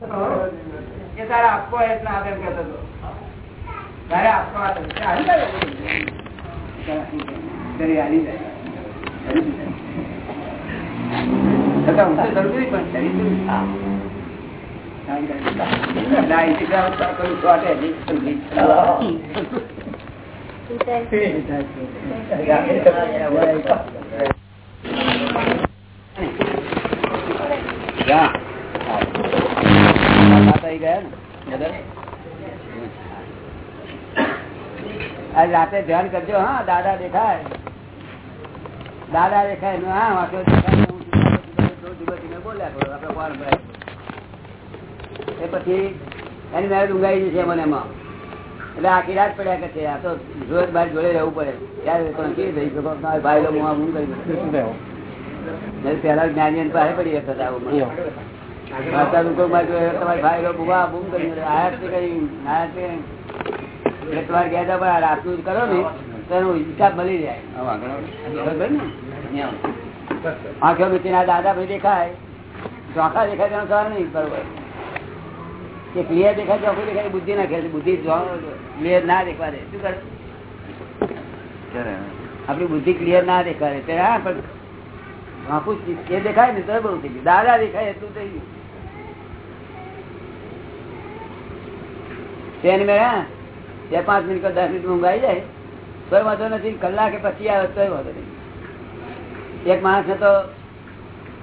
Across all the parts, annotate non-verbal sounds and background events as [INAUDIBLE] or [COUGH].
એ તારે આપવો એ જ ના હતો તારે આપવા હાલી જાય ઘરે હાલી જાય છતાં ઊંચે ચડવું નહીં પણ ચડી જવું. ના, એ શીખવા આવતા કરું ચોટે નહીં, સમજી. ક્યાં? માતા આવી ગયા ને દાદા? આજ રાતે ધ્યાન કરજો હા દાદા દેખાય. દાદા દેખાય હા વાંચો દેખાય બોલ્યા કરો કોણ એ પછી એની મેરેજ ઊંઘાઈ જશે મને એમાં. એટલે આખી રાત પડ્યા કે છે આ તો રોજ બાર જોડે રહેવું પડે. ત્યારે પણ કેવી થઈ શકો ભાઈ લો હું ઊંઘ કરી પેલા જ્ઞાની પાસે પડી જશે આવું. લોકો માં તમારા ભાઈ લો બુવા બૂમ કરી. આયાત કઈ આયાત કઈ. તમારે ગયા હતા પણ આ રાતનું કરો ને તો એનો હિસાબ મળી જાય. આંખો મીચીને ના દાદા ભાઈ દેખાય. ચોખા દેખાય તેનો સવાલ નહીં બરોબર. કે ક્લિયર દેખાય ચોખ્ખું દેખાય બુદ્ધિ ના ખેલ બુદ્ધિ ક્લિયર ના દેખવા દે. શું કરે? આપડી બુદ્ધિ ક્લિયર ના દેખાય તે હા પણ આખું એ દેખાય ને તો બહુ થઈ ગયું. દાદા દેખાય એટલું થઈ ગયું. તેને મેં હા? બે પાંચ મિનિટ દસ મિનિટ ઊંઘ આવી જાય કોઈ વાંધો નથી. કલાકે પછી આવે તો વાંધો નહીં એક માણસ ને તો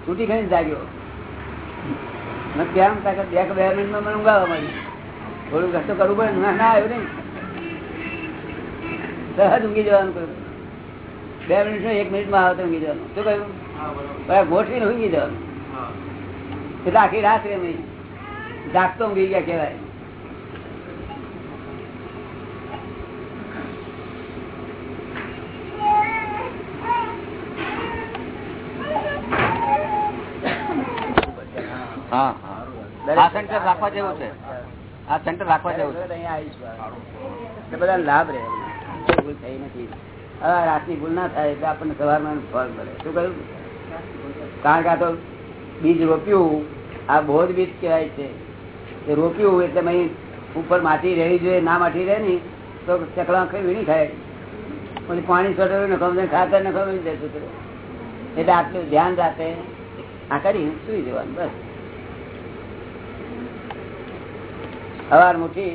છૂટી ખાઈને જાગ્યો. મેં કેમ? કાકા બે કે બે મિનિટમાં મને ઊંઘાવા મળી થોડું ઘટો કરવું પડે ના ના આવ્યું નહીં. સહજ ઊંઘી જવાનું કહ્યું. બે મિનિટ એક મિનિટમાં આવે તો ઊંઘી જવાનું. શું કહ્યું? ગોઠવીને ઊંઘી જવાનું. એટલે આખી રાત રે મેં જાગતો ઊંઘી ગયા કહેવાય. હા આ સેન્ટર રાખવા જેવું છે. આ સેન્ટર રાખવા જેવું છે. બધા લાભ રહે. ભૂલ થઈ નથી. હવે રાતની ભૂલ ના થાય એટલે આપણને સવારમાં ફળ મળે. શું કહ્યું? કારણ કે આ તો બીજ રોપ્યું. આ બોધ બીજ કહેવાય છે. એ રોપ્યું એટલે મેં ઉપર માટી રહેવી જોઈએ ના માટી રહે ને તો ચકલા કઈ વીણી થાય પછી પાણી સટરું નખમ ખાતર નખમ એટલે આટલું ધ્યાન રાખે આ કરી સુઈ જવાનું બસ. સવાર મૂકી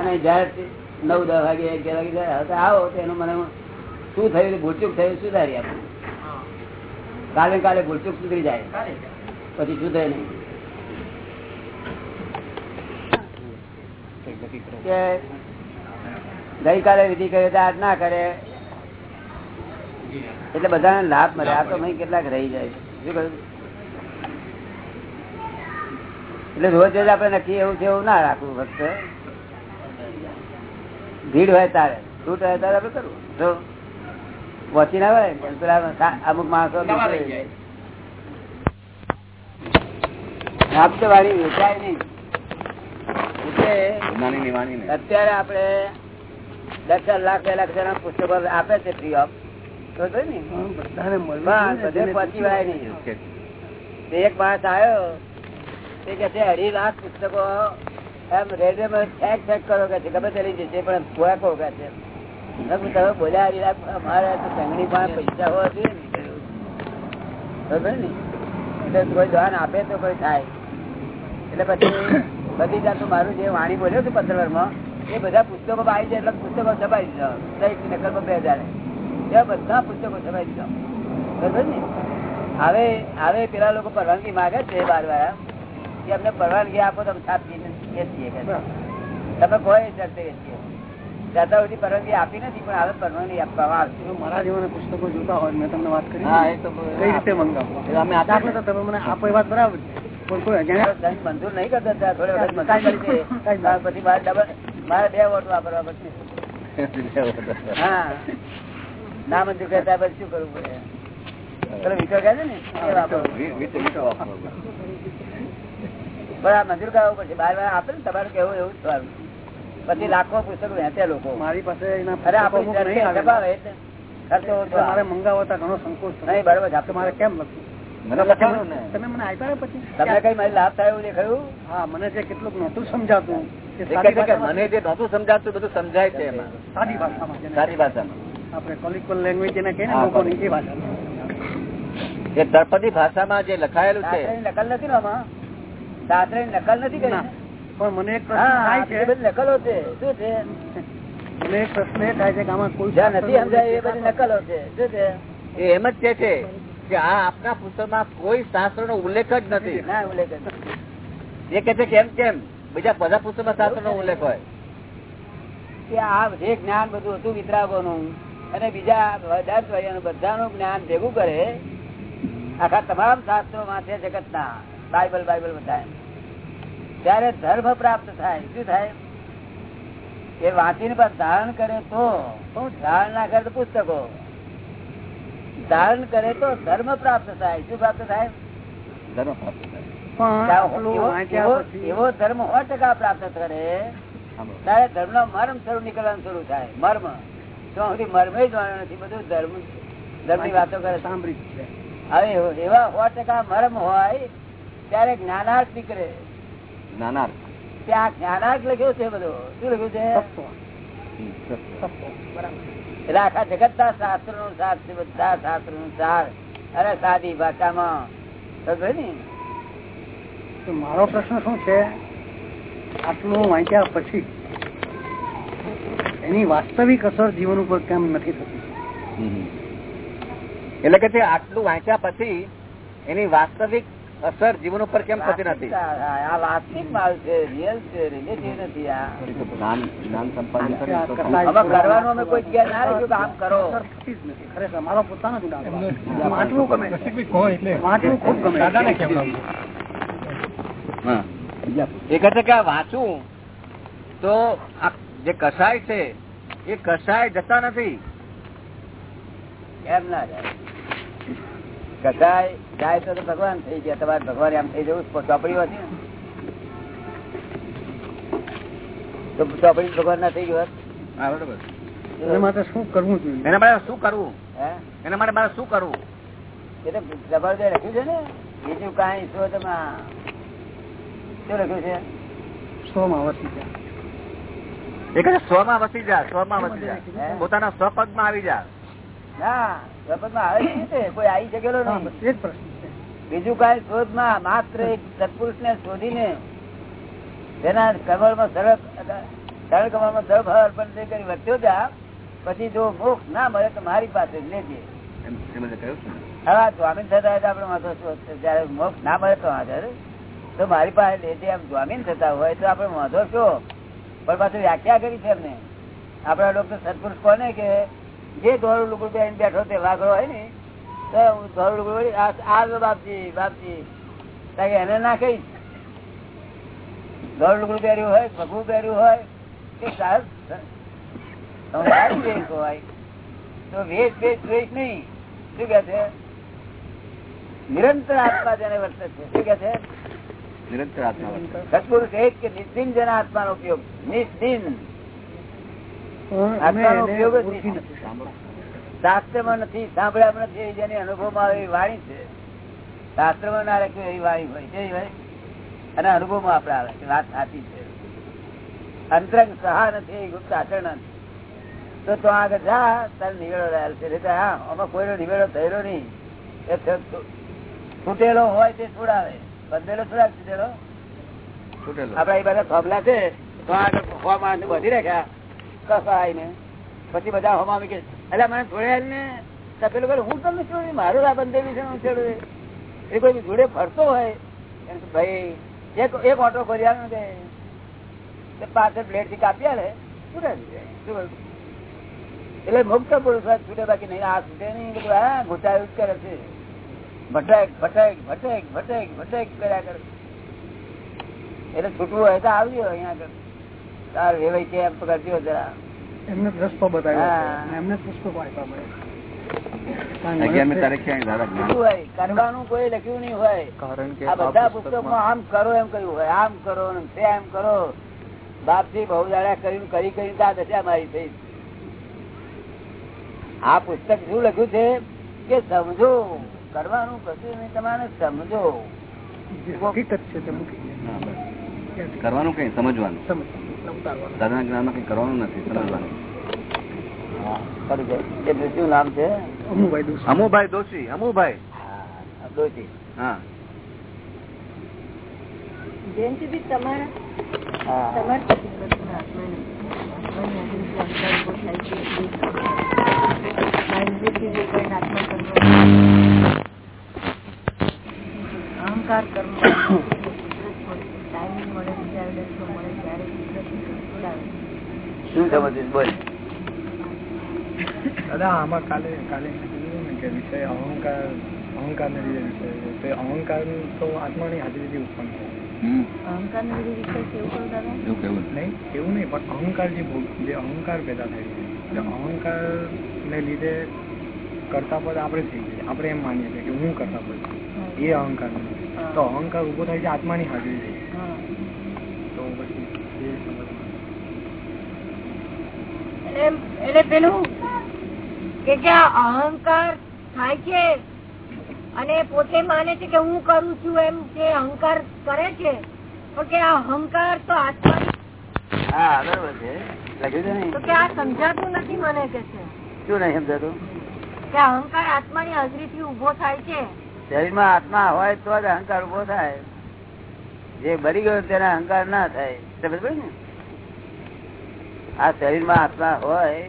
અને જયારે નવ દસ વાગે અગિયાર વાગે જાય આવો તો એનું મને શું થયું ભૂલચૂક થયું સુધારી આપણે કાલે કાલે ભૂલચૂક સુધરી જાય. પછી શું થાય નહીં ગઈકાલે વિધિ કરે તો આજ ના કરે. એટલે બધાને લાભ મળે. આ તો કેટલાક રહી જાય. શું કહ્યું? એટલે રોજ રોજ આપણે નક્કી એવું છે એવું ના રાખવું ફક્ત. ભીડ હોય તારે છૂટ હોય તારે આપડે કરવું. જો પહોંચી ના હોય પેલા અમુક માણસો વાળી વેચાય નહીં. અત્યારે આપડે દસ ચાર લાખ બે લાખ જણા પુસ્તકો આપે છે ફ્રી ઓફ તો ને. બસ, બધે પહોંચી વળાય નહીં. એક માણસ આવ્યો તે કે અઢી લાખ પુસ્તકો એમ રેડિયોમાં ફેક ફેક કરો કે છે ગમે તેની જશે પણ ફોકો કે છે. તમે બોલ્યા, અઢી લાખ અમારે તો સંઘની પાસે પૈસા હોવા જોઈએ ને. કોઈ ધ્યાન આપે તો કોઈ થાય. એટલે પછી બધી જાતનું મારું જે વાણી બોલ્યો છે પત્રવારમાં, એ બધા પુસ્તકો આવી જાય એટલે પુસ્તકો છપાઈ દીધા. નકલમાં બે હજાર. બધા પુસ્તકો છપાઈ દીધા. બરોબર ને? હવે હવે પેલા લોકો પરવાનગી માગે છે બાર વાળા. કે અમને પરવાનગી આપો તો વેચીએ તમે કોઈ ચર્ચે વેચીએ દાદા સુધી પરવાનગી આપી નથી પણ હવે પરવાનગી આપવામાં આવશે મારા જેવાના પુસ્તકો જોતા હોય મેં તમને વાત કરી. હા એ તો કઈ રીતે મંગાવો અમે આપીએ દાખલા તો તમે મને આપો એ વાત બરાબર મંજૂર નહીં કરતા થોડી વખત મંજૂર કરી પછી મારે ડબલ મારે બે વોટ વાપરવા પડશે. હા. ના મંજૂર કરતા પછી શું કરવું પડે? વિચાર કહે છે ને પણ આ મંજૂર કરાવવું પડશે બાર વાર આપે ને તમારું કેવું એવું જ સારું પછી લાખો પુસ્તક વેચે લોકો. મારી પાસે અરે આપણે મારે મંગાવતા ઘણો સંકોચ નહીં બરોબર છે. તો કેમ લખ્યું? તમે મને આપ્યા પછી? તમને કઈ મારી લાભ થાય એવું દેખાયું? હા મને જે કેટલુંક નહોતું સમજાતું મને જે નહોતું સમજાતું બધું સમજાય છે એમાં. સાદી ભાષામાં સારી ભાષામાં. આપણે કોલિક્વલ લેંગ્વેજ કહે લોકોની એ ભાષામાં. એ તળપદી ભાષામાં જે લખાયેલું છે. નકલ નથી ને આમાં? શાસ્ત્રની નકલ નથી કરી. પણ મને એક પ્રશ્ન થાય છે. બધી નકલો છે. શું છે? મને એક પ્રશ્ન એ થાય છે કે આમાં કોઈ જ્યાં નથી સમજાય એ ઉલ્લેખ બધી નકલો છે. શું છે? એ એમ જ કે છે કે આ આપના પુસ્તકમાં કોઈ શાસ્ત્ર નો ઉલ્લેખ જ નથી. ના ઉલ્લેખ એ કે છે કેમ કેમ? બીજા બધા પુસ્તકમાં શાસ્ત્ર નો ઉલ્લેખ હોય. કે આ જે જ્ઞાન બધું હતું વિતરાગોનું અને બીજા બધા બધાનું જ્ઞાન ભેગું કરે આખા તમામ શાસ્ત્રો માં છે જગતના. બાઇબલ બાઇબલ બધા ત્યારે ધર્મ પ્રાપ્ત થાય શું થાય? એ વાંચીને પણ ધારણ કરે તો ધારણ ના કરે તો પુસ્તકો. ધારણ કરે તો ધર્મ પ્રાપ્ત થાય. શું પ્રાપ્ત થાય? ધર્મ પ્રાપ્ત થાય. એવો- ધર્મ સો ટકા પ્રાપ્ત કરે ત્યારે ધર્મ નો મર્મ શરૂ નીકળવાનું શરૂ થાય. મર્મ. તો સુધી મર્મ જ જાણ્યો નથી બધું ધર્મ ધર્મની વાતો કરે સાંભળી હવે એવા સો ટકા મર્મ હોય ત્યારે જ્ઞાનાર્થ નીકળે. જ્ઞાનાર્થ ત્યાં જ્ઞાનાર્થ લખ્યો છે બધો. શું લખ્યું છે? આખા જગત ના શાસ્ત્રનું સાર છે બધા શાસ્ત્રનું સાર અરે સાદી ભાષામાં. ને? મારો પ્રશ્ન શું છે? આટલું વાંચ્યા પછી એની વાસ્તવિક અસર જીવન ઉપર કેમ નથી થતી? એટલે કે આટલું વાંચ્યા પછી એની વાસ્તવિક અસર જીવન ઉપર કેમ થતી નથી? આ વાસ્તવિક માલ છે રિયલ છે રિલેટિવ નથી આ. જ્ઞાન જ્ઞાન સંપાદન તો આ સમજ- આમાં કરવાનું અમે કોઈ જગ્યાએ ના રાખ્યું કે કરો. અસર થતી જ નથી. ખરેખર મારો પોતાનો જ ગમે. છે. ખૂબ ગમે. હા. એ કહે કે આ વાંચવું તો જે કસાય છે એ કસાય જતા નથી. એમ ના જાય કસાય જાય તો ભગવાન થઈ ગયા. તમારે ભગવાન એમ થઈ જવું ચોપડી હતી ને. તો ચોપડી ભગવાન ના થઈ ગયું બરોબર. એના માટે શું કરવું જોઈએ? એના માટે શું કરવું? એના માટે મારે શું કરવું? એ તો જબરદસ્ત લખ્યું છે ને. બીજું કઈ શોધમાં શું લખ્યું છે? સો માં વસી જાય એ કહે માં વસી જા સ્વમાં વસી જા. પોતાના પોતાના સ્વપદમાં આવી જા. ના આવે કોઈ આવી શકેલો નહીં. બીજું કઈ શોધમાં માત્ર એક સત્પુરુષ ને શોધીને તેના કમળમાં સરળ સરળ કમળમાં સરળ ભાવ અર્પણ કરી વધ્યો જા પછી જો મોક્ષ ના મળે તો મારી પાસે લેજે થતા હોય તો આપણે વાંધો જયારે મોક્ષ ના મળે તો વાંધો તો મારી પાસે લેજે એમ જામીન થતા હોય તો આપણે વાંધો શું? પણ પાછું વ્યાખ્યા કરી છે એમને. આપડા લોકો સત્પુરુષ કોને કે જે દોરું લુગડું બેઠો તે વાઘડો હોય ને તો હું દોરું લુગડું આ બાપજી બાપજી. એને ના કહીશ દોરું લુગડું પહેર્યું હોય ભગવું પહેર્યું હોય કે સાહેબ હોય તો વેશ વેશ વેશ નહીં. શું કે છે? નિરંતર આત્મા જેને વર્તે છે. શું કે છે? નિરંતર આત્મા. સત્પુરુષ એક કે નિસ્દિન જેના આત્માનો ઉપયોગ. નિસ્દિન શાસ્ત્રમાં નથી સાંભળ્યા નથી જેની અનુભવમાં આવે વાણી છે. શાસ્ત્રમાં ના રાખ્યું એવી વાણી હોય છે હોય અને અનુભવમાં આપડે આવે વાત સાચી છે. અંતરંગ સહા નથી ગુપ્ત આચરણ તો તો આગળ જા તારે નિવેડો રહેલ છે. એટલે હા આમાં કોઈનો નિવેડો થયેલો નહીં. એ તૂટેલો હોય તે છોડાવે. બંધેલો છોડાવે તૂટેલો છૂટેલો. આપડા એ બધા થોભલા છે તો આગળ વધી રાખ્યા. કસાય ને, પછી બધા હવા કે એટલે મને છોડ્યા ને તો કરે હું તમને છોડી મારું આ બંધેલું છે હું છેડું એ. કોઈ જોડે ફરતો હોય ભાઈ, એક એક ઓટો ભર્યા ને પાછળ બ્લેડથી કાપી આલે. શું? એટલે મુક્ત પુરુષ છૂટે બાકી નહીં. આ છૂટે નહીં બધું, હા ઘૂંટાયું કરે છે. ભટક ભટક ભટક ભટક ભટક કર્યા કરે. એટલે છૂટવું હોય તો આવજો અહીંયા આગળ. તાર વેવાય છે એમ કરજો જરા. એમને રસ્તો બતાવ્યો છે. હા. અને એમને જ પુસ્તકો આપ્યા મળે. અગિયારમી તારીખે અહીં દાદા જ્ઞાન. શું હોય? કરવાનું કોઈ લખ્યું નહીં હોય. કારણ કે આ બધા આ પુસ્તકમાં આમ કરો એમ કહ્યું હોય. આમ કરો ને કરો. બાપજી બહુ દાડા કરીને કરી કરી આ દશા મારી થઈ. આ પુસ્તક શું લખ્યું છે? કે સમજો. કરવાનું કશું નહીં તમારે સમજો. હકીકત છે. કરવાનું કઈ? સમજવાનું? દાદાના જ્ઞાનમાં કઈ કરવાનું નથી? સમજવાનું. હા, ખરું શું નામ છે? અમુભાઈ દોશી. અમુભાઈ દોશી હા, જયંતિભાઈ તમારા તમારા પ્રતિબદ્ધના આત્માને આત્માની હાજરીથી અંતર ઊભો થાય છે એ હાજરીથી જે કોઈ આત્મા કર્મ અહંકાર કર્મ ટાઈમિંગ મળે વિચાર મળે ત્યારે કુદરતની કંટ્રોલ આવે શું સમજીશ બોલ. દાદા આમાં કાલે કાલે કે વિષય અહંકાર અહંકાર ને લીધે વિષય તે અહંકાર તો આત્માની હાજરીથી ઉત્પન્ન થાય હમ. અહંકારનો લીધે વિષય કેવું દાદા. નહીં એવું નહીં પણ અહંકાર જે અહંકાર પેદા થાય છે અહંકાર ને લીધે કરતા પદ આપણે થઈ જઈએ. આપણે એમ માનીએ છીએ કે હું કરતા પદ એ અહંકાર નથી. તો અહંકાર ઊભો થાય છે આત્માની હાજરી થઈ તો પછી એ સમજવાનું એટલે પેલું કે કે અહંકાર થાય છે અને પોતે માને છે કે હું કરું છું એમ જે અહંકાર કરે છે પણ કે આ અહંકાર તો આત્માની હા બરોબર છે. લખ્યું છે ને? તો કે આ સમજાતું નથી મને કે છે. શું નહીં સમજાતું? કે અહંકાર આત્માની હાજરીથી ઊભો થાય છે. શરીરમાં આત્મા હોય તો જ અહંકાર ઊભો થાય. જે બરી ગયો તેના અહંકાર ના થાય. સમજ ને? આ શરીરમાં આત્મા હોય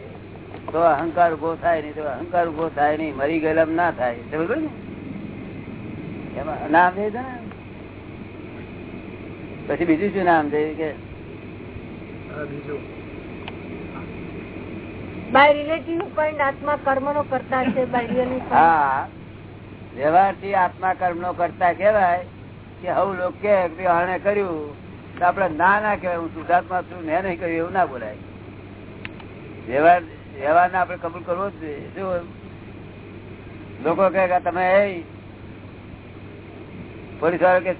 તો અહંકાર ઊભો થાય નહીં તો અહંકાર ઊભો થાય નહીં મરી ગયેલા ના થાય. ને? એમાં નામ છે ને? પછી બીજું શું નામ છે કે બીજું. બાય રિલેટિવ પોઈન્ટ આત્મા કર્મનો કરતા છે હા. વ્યવહારથી આત્મા કર્મ નો કરતા કેવાય કે હવ લોક કે ભઈ કર્યું તો આપડે ના ના કહેવાય. હું શુદ્ધાત્મા છું મેં નહીં કર્યું એવું ના બોલાય. વ્યવહાર વ્યવહાર ને આપડે કબૂલ કરવો જ જોઈએ. લોકો કહે કે તમે એ પોલીસ વાળો કે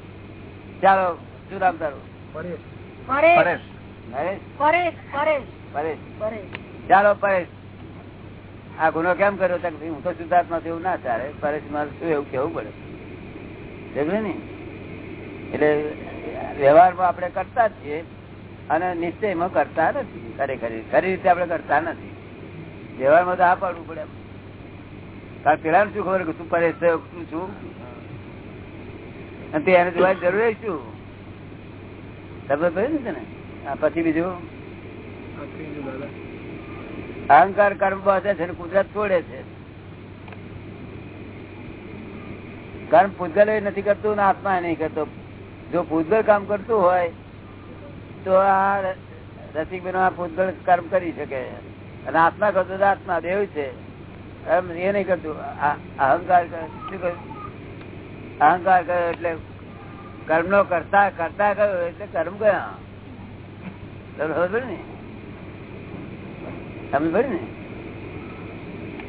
ચાલો શું નામ તારું? પરેશ. ચાલો પરેશ. આ ગુનો કેમ કર્યો? હું તો શુદ્ધાત્મા એવું ના ચાલે. પરેશ મારે શું એવું કેવું પડે? સમજે ને? એટલે વ્યવહારમાં આપણે કરતા જ છીએ. અને નિશ્ચયમાં કરતા નથી, ખરેખર. ખરી રીતે આપણે કરતા નથી. વ્યવહારમાં તો આ પાડવું પડે. કારણ પેલા શું ખબર કે તું પરેશ છું? અને એને જોવા જરૂર શું? તમે કહ્યું ને પછી બીજું? અહંકાર કર્મ બાંધે છે કુદરત છોડે છે. કર્મ પૂતગલ નથી કરતું ને આત્મા નહીં કરતો. જો પૂતગલ કામ કરતું હોય તો આ રસિકબેન આ ભૂતગળ કર્મ કરી શકે. અને આત્મા કરતો તો આત્મા, દેવ છે. એમ એ નહીં કરતું. અહંકાર શું કહ્યું? અહંકાર કર્યો એટલે કર્મ નો કરતા કરતા કયો એટલે કર્મ કયા ને? સમજ ને?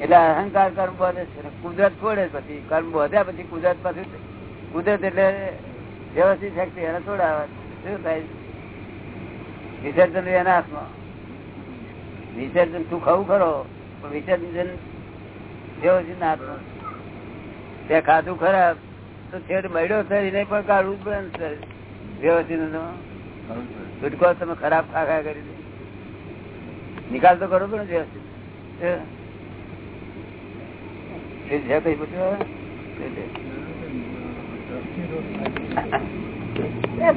એટલે અહંકાર કર્મ વધે છે. કુદરત છોડે પછી, કર્મ વધ્યા પછી કુદરત પાછું, કુદરત એટલે વ્યવસ્થિત શક્તિ, એને છોડાવે શું થાય? વિસર્જન એના હાથમાં વિસર્જન તું ખાવું ખરો, પણ વિસર્જન ના હાથમાં તે ખાધું ખરાબ, તો છેડ મળ્યો સર એને પણ કાઢવું પડે સર. વ્યવસ્થિત છૂટકો તમે ખરાબ ખા ખા કરી દે. નિકાલ તો કરો પણ વ્યવસ્થિત. છે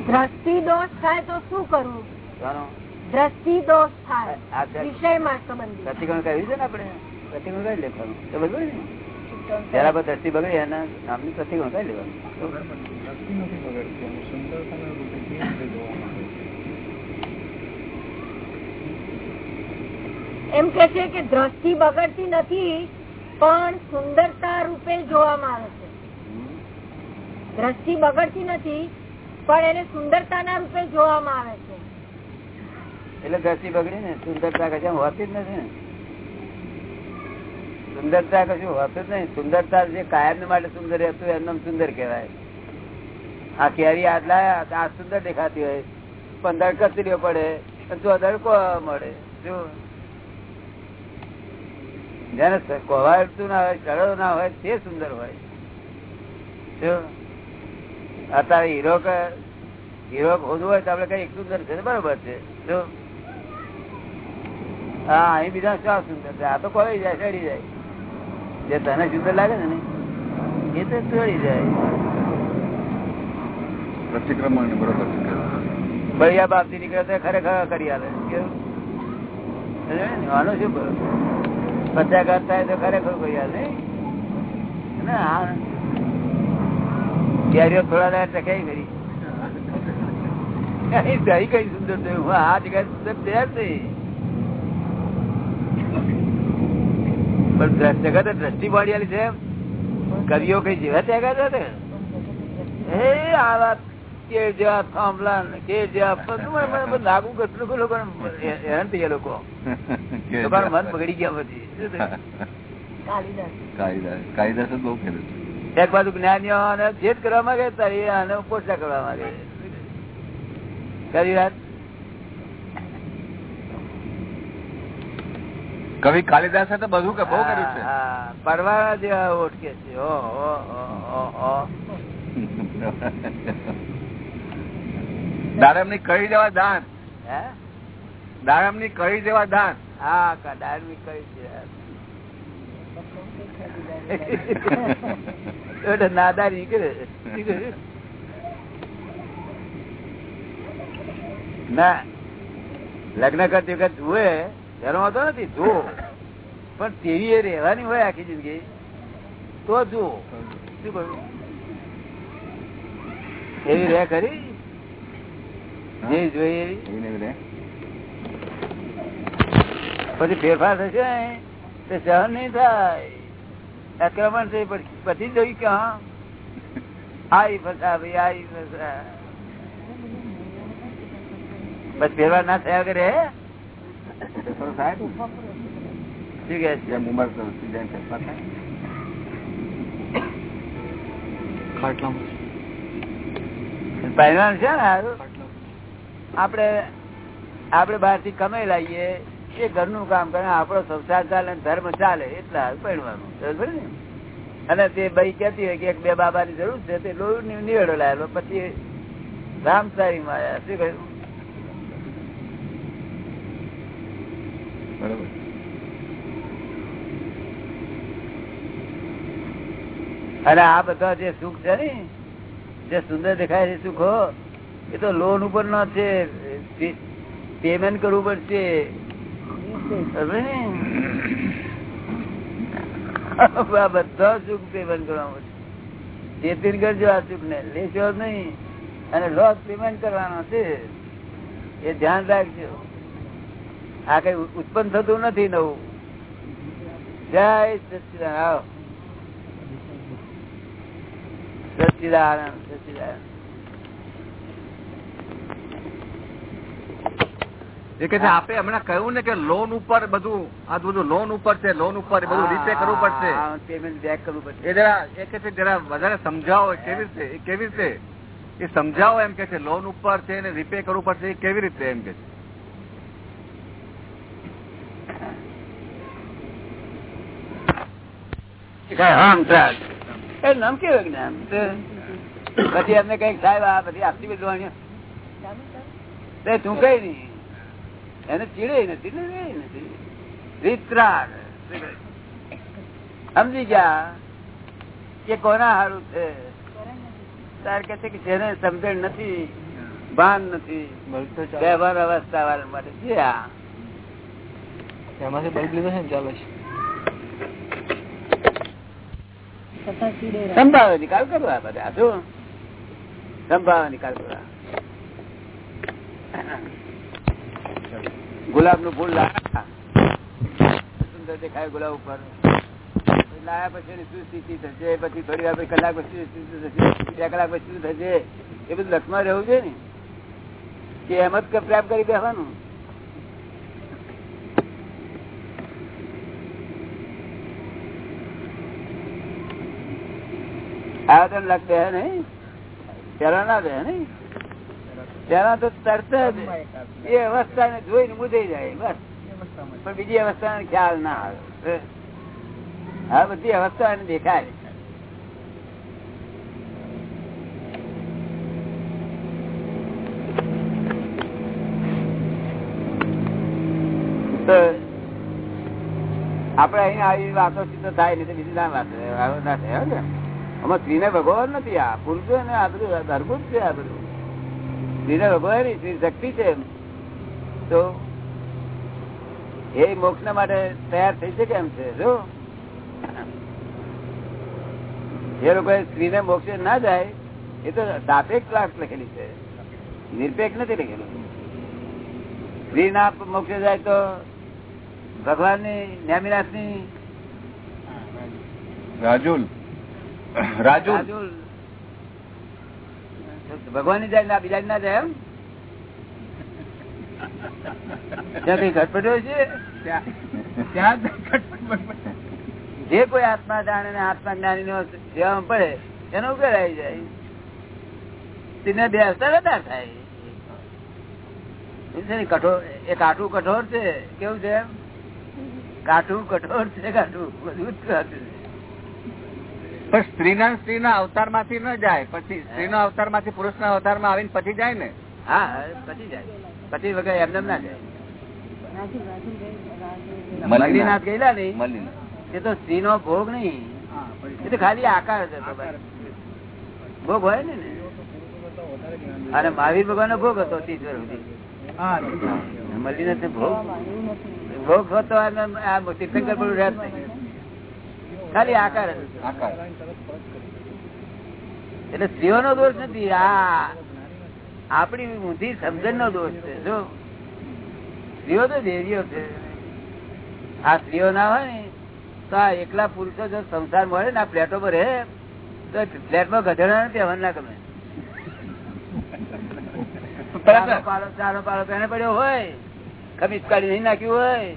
દ્રષ્ટિ દોષ થાય તો શું કરવું? દ્રષ્ટિ દોષ થાય. વિષયમાં સંબંધિત. પ્રતિકોણ કહ્યું છે ને આપણે? પ્રતિકોણ કઈ લેખવાનું તો બધું ને. જરા પર દ્રષ્ટિ બગડી એના નામની પ્રતિકોણ કઈ લેવાનું? દ્રષ્ટિ નથી બગડતી અને સુંદરતાના રૂપે કેવી રીતે જોવામાં આવે છે એમ કે છે કે દ્રષ્ટિ બગડતી નથી પણ સુંદરતા રૂપે જોવામાં આવે છે. દ્રષ્ટિ બગડતી નથી પણ એને સુંદરતાના રૂપે જોવામાં આવે છે. એટલે દ્રષ્ટિ બગડી ને, સુંદરતા કશું હોતી જ નથી ને. સુંદરતા કશું હોતું જ નહીં. સુંદરતા જે કાયમ માટે સુંદર હતું એમનું સુંદર કહેવાય. આ કેરી આટલા આ સુંદર દેખાતી હોય. પણ દડકતરીઓ પડે તો દડકો મળે. જો. જેને કોવાડતું ના હોય ચડો ના હોય, તે સુંદર હોય. જો. અત્યારે હીરો હીરો ખોદવું હોય તો આપડે કઈ સુંદર છે બરોબર છે. શું? હા અહીં બીજા સુંદર છે. આ તો કોઈ જાય ચડી જાય. જે તને સુંદર લાગે છે ને એ તો ચડી જાય. પ્રતિક્રમણ બરોબર બળિયા બાપથી નીકળે તો ખરેખર કરી આવે કેવું? આનું શું થાય તો ખરેખર કરી આવે ને? આ કેરીઓ થોડા દાડા ટકાઈ કરી. [LAUGHS] દહીં કઈ સુંદર થયું આ જગ્યાએ સુંદર થયા જ નહીં. પણ જગત દ્રષ્ટિ વાળી છે કવિઓ કઈ જેવા ત્યાં છે હે આ વાત કે જેવા થાંભલા કે જેવા લાગુ કરતું લોકો હેરાન થઈ ગયા લોકો. [LAUGHS] મન બગડી ગયા પછી. એક બાજુ જ્ઞાનીઓ છેદ કરવા માંગે તારી આને પોષા કરવા માંગે. કરી વાત કવિ કાલિદાસ તો બધું કે બહુ કર્યું છે. પરવાળા જેવા ઓટકે છે. દાડમની કળી જેવા દાંત? દાડમની કળી જેવા દાંત હા કા ની છે. એટલે નાદારી નીકળે. ના લગ્ન કરતી વખત જુએ એનો વાંધો નથી જો પણ તેવી એ રહેવાની હોય આખી જિંદગી. તો જુઓ. શું કહ્યું? એવી રે કરી જે જોઈએ એવી. પછી ફેરફાર થશે તે સહન નહીં થાય. આક્રમણ છે પછી પછી જોયું કે હા. આઈ ફસા ભાઈ આઈ ફસા. બસ ફેરફાર ના થયા કરે શું કે છે છે ને. આપણે આપણે બહારથી કમાઈ લાવીએ એ ઘરનું કામ કરે આપણો સંસાર ચાલે ધર્મ ચાલે એટલા હારું પહેરવાનું બરોબર ને? અને તે ભાઈ કેતી હોય કે એક બે બાબાની જરૂર છે તે લોહી ની નિવેડો લાયેલો પછી રામસારી માં આવ્યા. શું કહ્યું? બરોબર. અને આ બધા જે સુખ છે ને, જે સુંદર દેખાય છે સુખો, એ તો લોન ઉપર નો છે પેમેન્ટ કરવું પડશે. આ બધા સુખ પેમેન્ટ કરવા પડશે ચેતીન કરજો આ સુખ ને લેશો નહીં. અને લોસ પેમેન્ટ કરવાનો છે. એ ધ્યાન રાખજો. આ કઈ ઉત્પન્ન થતું નથી નવું. જય સચિદાન સચિદાનંદ સચિદાનંદ. એ કે છે આપે હમણાં કહ્યું ને કે લોન ઉપર બધું આ બધું લોન ઉપર છે લોન ઉપર એ બધું રીપે કરવું પડશે. પેમેન્ટ બેક કરવું પડશે. એ જરા એ કે છે જરા વધારે સમજાવો કેવી રીતે એ કેવી રીતે? એ સમજાવો એમ કે છે લોન ઉપર છે ને રીપે કરવું પડશે એ કેવી રીતે એમ કે છે? નામ કેવું જ્ઞાન પછી એમને કંઈક સાહેબ આ પછી આપતી બધું તું કઈ નઈ એને ચીડે નથી ને નથી. સમજી ગયા કે કોના સારું છે? તાર કે છે કે જેને સમજણ નથી ભાન નથી વ્યવહાર અવસ્થા વાળા માટે. છે આ એમાંથી બલ્બ લીધો છે ને ચાલે છે સંભાવ નિકાલ કરવા બધા શું સંભાવે નિકાલ કરવા ગુલાબનું ફૂલ લાયા. સુંદર દેખાય ગુલાબ ઉપર. લાયા પછી શું સ્થિતિ થશે? પછી થોડી વાર કલાક પછી થશે? બે કલાક પછી થશે? એ બધું લક્ષમાં રહેવું છે ને. કે એમ જ પ્રેમ કરી બેસવાનું આ ત્રણ લાખ બે નહીં? પેલા ના બે નહીં? પેલા તો તરત જ એ અવસ્થા ને જોઈને મુજાઈ જાય, બસ. પણ બીજી અવસ્થા ખ્યાલ ના આવે. આ બધી અવસ્થા દેખાય. આપડે અહીંયા આવી વાતો સીધો થાય નહીં બીજી ના વાત ના થાય ને? આમાં સ્ત્રીને ભગવાન નથી, આ પુરુષો ને આ બધું અદભુત છે આ બધું. સ્ત્રીને ભગવાન સ્ત્રી શક્તિ છે તો એ મોક્ષ માટે તૈયાર થઈ શકે એમ છે, જો. જે લોકો સ્ત્રીને મોક્ષે ના જાય, એ તો સાપેક્ષ ક્લાસ લખેલી છે. નિરપેક્ષ નથી લખેલું. સ્ત્રી ના મોક્ષે જાય તો ભગવાનની ન્યામીનાથની રાજુલ. રાજુલ. ભગવાનની જાય ના બીજા ના જાય એમ? ત્યાં કઈ ઘટપટ હોય છે? જે કોઈ આત્મા જાણે ને આત્મા જ્ઞાની નો જેવા પડે એનો ઉકેલ આવી જાય. તેને બે અસર હતા થાય. કઠોર એ કાઠું કઠોર છે. કેવું છે કાઠું કઠોર છે કાઠું બધું જ કાઠું છે. પણ સ્ત્રીના સ્ત્રીના અવતારમાંથી ન જાય. પછી સ્ત્રીના અવતારમાંથી પુરુષ ના અવતારમાં આવીને પછી જાય ને? હા પછી જાય. પછી વગર એમને એમ ના જાય. મલ્લીનાથ ગયેલા નઈ એ તો સ્ત્રી નો ભોગ નહીં. એ તો ખાલી આકાર હશે ભોગ હોય ને ને. અને મહાવીર ભગવાન નો ભોગ હતો ત્રીસ વર્ષ સુધી. હા મલ્લીનાથ ને ભોગ? ભોગ હતો અને આ તીર્થંકર પણ રહેત નહીં. ખાલી આકાર આકાર. એટલે સ્ત્રીઓ નો દોષ નથી આ આપણી ઊંધી સમજણ નો દોષ છે. જો સ્ત્રીઓ તો દેવીઓ છે. આ સ્ત્રીઓ ના હોય ને તો આ એકલા પુરુષો જો સંસાર મળે ને આ ફ્લેટો પર રહે તો ફ્લેટમાં ગધેડા નથી હવન ના ગમે. ચારો પાલો એને પડ્યો હોય ખમીસ કાઢી નહીં નાખ્યું હોય.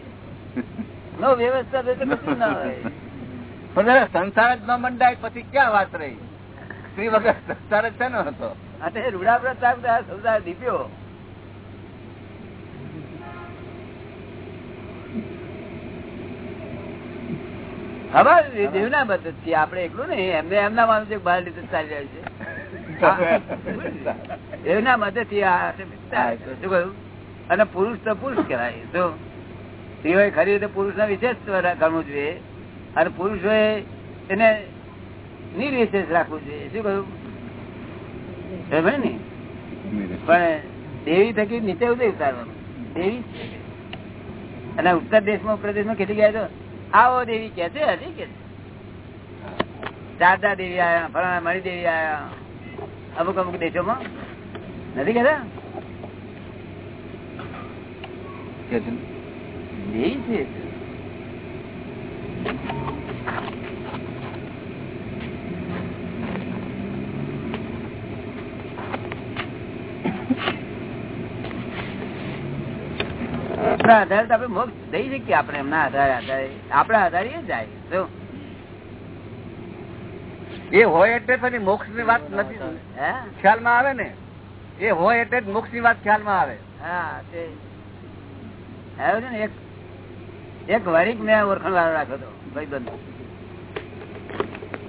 નો વ્યવસ્થા કશું ના હોય. સંસાર જ ન મંડાય પછી ક્યાં વાત રહી? સ્ત્રી વગર સંસાર જ છે હતો? અને રૂડા પ્રતાપ સંસાર દીપ્યો. હવે દેવના મદદથી આપડે એકલું ને એમને એમના માનું છે બહાર લીધે ચાલી જાય છે. એમના મદદથી. શું કહ્યું? અને પુરુષ તો પુરુષ કહેવાય. તો સ્ત્રીઓએ ખરી રીતે પુરુષ ના વિશેષ ગણવું જોઈએ. અને પુરુષોએ એને નિર્વિશેષ રાખવું જોઈએ. શું કહ્યું? ને? પણ દેવી થકી નીચે ઉદય ઉતારવાનું. દેવી. અને ઉત્તર દેશમાં પ્રદેશમાં કેટલી ગયા તો આવો દેવી કે છે હજી કે દાદા દેવી આયા ફલાણા મણી દેવી આયા. અમુક અમુક દેશોમાં. નથી કેતા કે છે. દેવી છે. આપણા આધારે તો આપણે મોક્ષ દઈ શકીએ આપણે એમના આધારે આધારે. આપણા આધારે એ જાય જો એ હોય એટલે પછી મોક્ષની વાત નથી. ખ્યાલમાં આવે ને? એ હોય એટલે મોક્ષની વાત ખ્યાલમાં આવે. હા તે. આવ્યો ને એક એક વરિક મેં ઓળખણ વાળો રાખ્યો હતો ભાઈ બંધ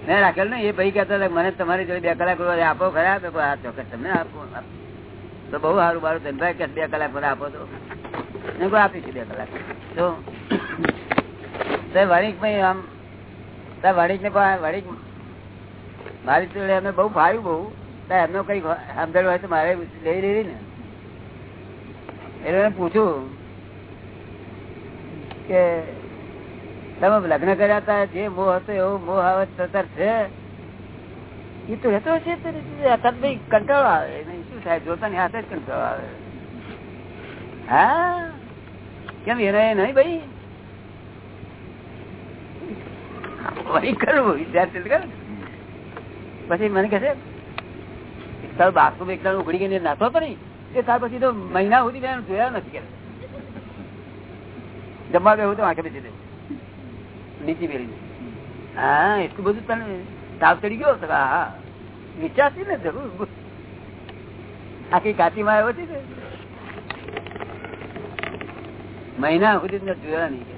મેં રાખેલ ને એ ભાઈ કહેતા મને તમારી જોડે બે કલાક આપો ખરા તો આ ચોક્કસ તમને આપો. તો બહુ સારું મારું ધનભાઈ કે બે કલાક મને આપો તો. ને મારી જોડે એમને બહુ ફાવ્યું બહુ. એમનો કઈ સમજણ હોય તો મારે લઈ લીધી ને. એટલે પૂછ્યું કે, તમે લગ્ન કર્યા હતા, જે મોહ હતો, એવો મોહ આવે સતર છે? એ તો રહેતો છે કંટાળો આવે. શું થાય? જોતાની હાથે જ કંટાળો આવે. હા? કેમ એને નહીં ભાઈ? પછી મને કહે તારું ત્યાર પછી તો મહિના સુધી મેં જોયા નથી કે. જમવા બેવું તો આંખે બેસી દે નીચી મેળવી હા, એટલું બધું તને તાવ ચડી ગયો? હા વિચારતી ને જરૂર. આખી કાચીમાં આવ્યો છે મહિના સુધી જોયા નહીં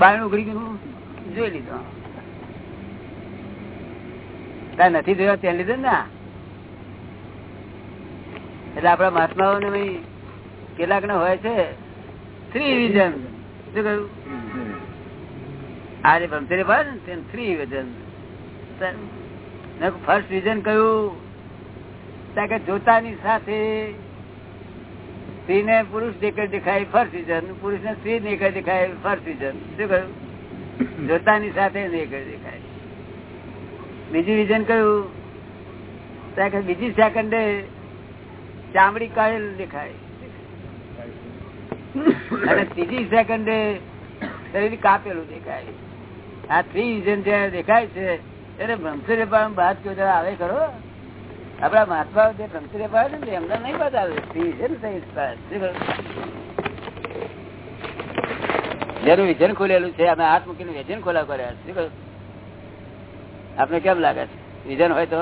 બાયણું ઉઘડી ગયું, જોઈ લીધો. ત્યાં નથી જોયા ત્યાં લીધે ને એટલે આપડા મહાત્માઓ ને કેટલાક ને હોય છે થ્રી વિઝન શું કહ્યું? આ જે બ્રહ્મચર્ય પાડે ને થ્રી વિઝન ફર્સ્ટ વિઝન કયું ત્યાં કે જોતાની સાથે સ્ત્રી ને પુરુષ દેખાય દેખાય ફર્સ્ટ પુરુષ ને સ્ત્રી દેખાય દેખાય ફર્સ્ટ સીઝન શું કહ્યું? જોતાની સાથે દેખાય દેખાય. બીજું વિઝન કયું બીજી સેકન્ડે ચામડી કાઢેલ દેખાય. અને ત્રીજી સેકન્ડે શરીર કાપેલું દેખાય. આ થ્રી વિઝન જયારે દેખાય છે, એને બ્રહ્મચર્ય પણ બાદ કયો આવે ખરો? આપડા મહાત્મા જે બ્રહ્મચર્ય પાડે ને એમને નહીં બતાવે જેનું વિઝન ખોલેલું છે, અમે હાથ મૂકીને વિઝન ખોલા કર્યા શું આપને કેમ લાગે છે? વિજન હોય તો?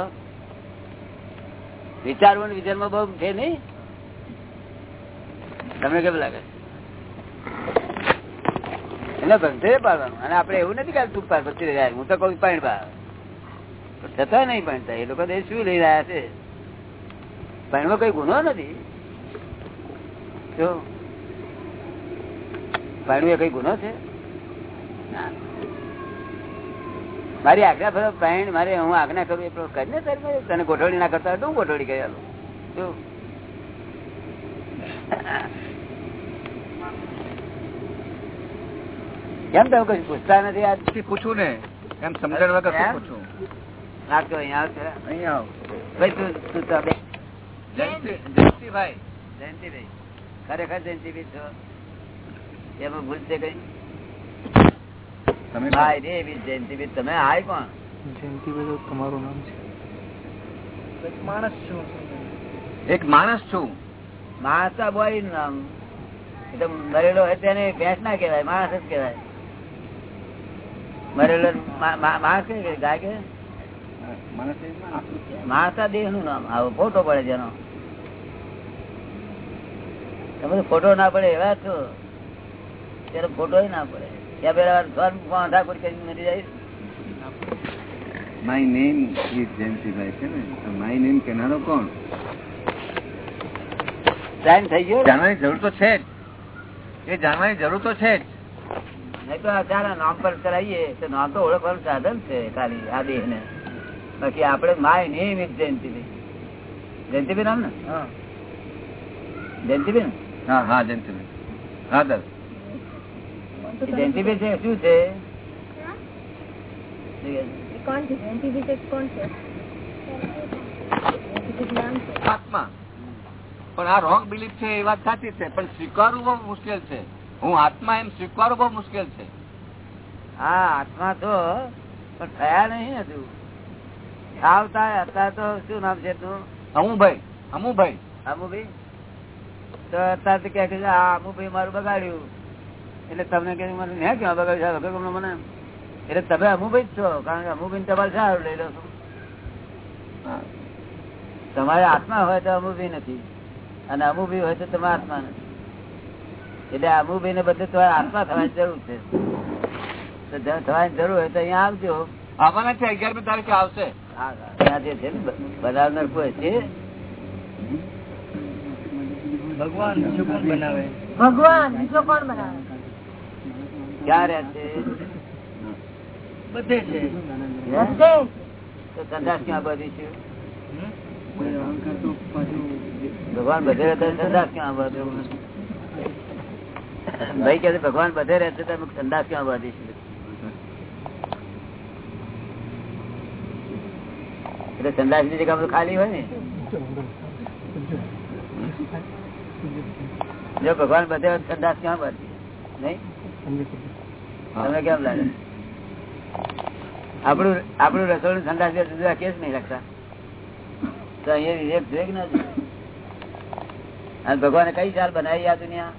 વિચારવું વિજનમાં બહુ છે નહીં? તમને કેમ લાગે એને બંધે પાડવાનું. અને આપડે એવું નથી કે તું પાર પછી હું તો કઉ પાણી બા છતાં નહીં ભણતા એ લોકો શું લઈ રહ્યા છે? ભણવો કઈ ગુનો નથી. જો એ કઈ ગુનો છે? મારી આજ્ઞા ફરો પ્રાણ મારે હું આજ્ઞા કરું એ તારી તને ગોઠવણી ના કરતા હું ગોઠવણી કરી આલું. કેમ તમે કશું પૂછતા નથી આજ? પૂછું ને. એમ સમજણ વગર પૂછું? ખરેખર જયંતિભાઈ છો? એમાં ભૂલ છે કઈ? તમે જયંતિભાઈ. તમે આય કોણ? જયંતિભાઈ તમારું નામ છે. માણસ છું. એક માણસ છું? માણસ બોય નામ એકદમ મરેલો હોય તેને ભેંસ ના કેવાય માણસ જ કેવાય મરેલો મા- મા- માણસ કે ગાય કે માણસ દેહનું નામ. આવો ફોટો પડે જેનો. તમે ફોટો ના પડે એવા છો. ત્યારે ફોટો ના પડે. ત્યાં પેલા સ્વર્ગ ઠાકોર કરી મરી જાય માય નેમ ઇઝ જયંતિભાઈ છે ને. તો માય નેમ કેનારો કોણ? ટાઈમ થઈ ગયો જાણવાની જરૂર તો છે જ. એ જાણવાની જરૂર તો છે જ. નહીં તો અત્યારે નામ પર કરાવીએ તો નામ તો ઓળખવાનું સાધન છે ખાલી આ દેહ ને બાકી આપડે my name is Jayantibhai Jayantibhai નામ ને? જયંતિભાઈ ને હા હા જયંતિભાઈ હા દર જયંતિભાઈ છે શું છે? કોણ છે? જયંતિભાઈ કોણ છે? જયંતિભાઈ નામ છે. આત્મા પણ આ રોંગ બિલીફ છે એ વાત સાચી છે પણ સ્વીકારવું બહુ મુશ્કેલ છે. હું આત્મા એમ સ્વીકારવું બહુ મુશ્કેલ છે. હા આત્મા તો પણ થયા નહીં હજુ. આવતા અત્યારે તો શું નામ છે તું અમુભાઈ અમુભાઈ. અમુભાઈ? તો અત્યારે તો કે છે, આ અમુભાઈ મારું બગાડ્યું. એટલે તમને કે મને હે ક્યાં બગાડ્યું? વગર ગમનો મને. એટલે તમે અમુભાઈ જ છો કારણ કે અમુભાઈ તમારે સારું લઈ લો છો તમારે આત્મા હોય તો અમુભાઈ નથી. અને અમુભાઈ હોય તો તમે આત્મા નથી. એટલે અમુભાઈ ને બદલે તમારે આત્મા થવાની જરૂર છે. તો થવાની જરૂર હોય તો અહીંયા આવજો. આવવાના છે અગિયારમી તારીખે આવશે. બનાવનાર કોઈ છે? ભગવાન બીજું કોણ બનાવે? ભગવાન બીજો કોણ બનાવે? ક્યાં રહે છે? બધે છે. તો સંદાસ ક્યાં બધી છે? ભગવાન બધે રહેતા સંદાસ ક્યાં બધું? ભાઈ કે ભગવાન બધે રહેશે તો સંદાસ ક્યાં બધી એટલે સંદાસની જગ્યા ખાલી હોય ને. જો ભગવાન બધે સંદાસ ક્યાં બધી? નહીં? તમને કેમ લાગે? આપણું આપણું રસોડું સંદાસ જુદા કેસ નહીં રાખતા? તો અહીંયા વિવેક જોઈ કે ના અને ભગવાને કઈ ચાલ બનાવી આ દુનિયા?